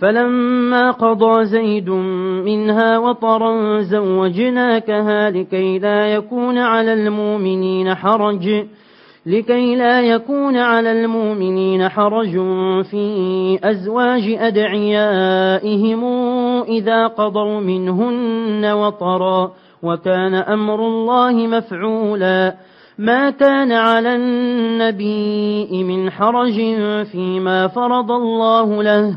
فلما قضى زيد منها وطرا زوجناكها لكي لا يكون على المؤمنين حرج لكي لا يكون على المؤمنين حرج في أزواج أدعيائهم إذا قضوا منهن وطرا وكان أمر الله مفعولا. ما كان على النبي من حرج فيما فرض الله له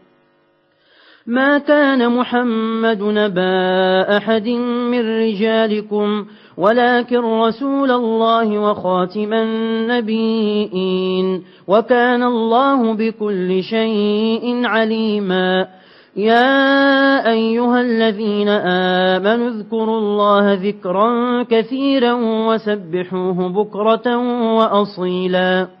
ما كان محمد نبا أحد من رجالكم ولكن رسول الله وخاتم النبيين وكان الله بكل شيء عليما. يا أيها الذين آمنوا اذكروا الله ذكرا كثيرا وسبحوه بكرة وأصيلا.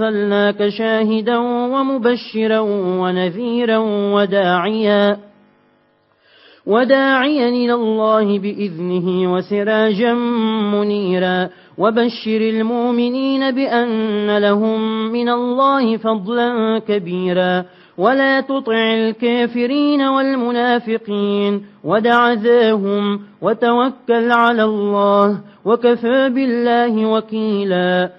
أرسلناك شاهدا ومبشرا ونذيرا وداعيا وداعيا إلى الله بإذنه وسراجا منيرا. وبشر المؤمنين بأن لهم من الله فضلا كبيرا. ولا تطع الكافرين والمنافقين ودع ذاهم وتوكل على الله وكفى بالله وكيلا.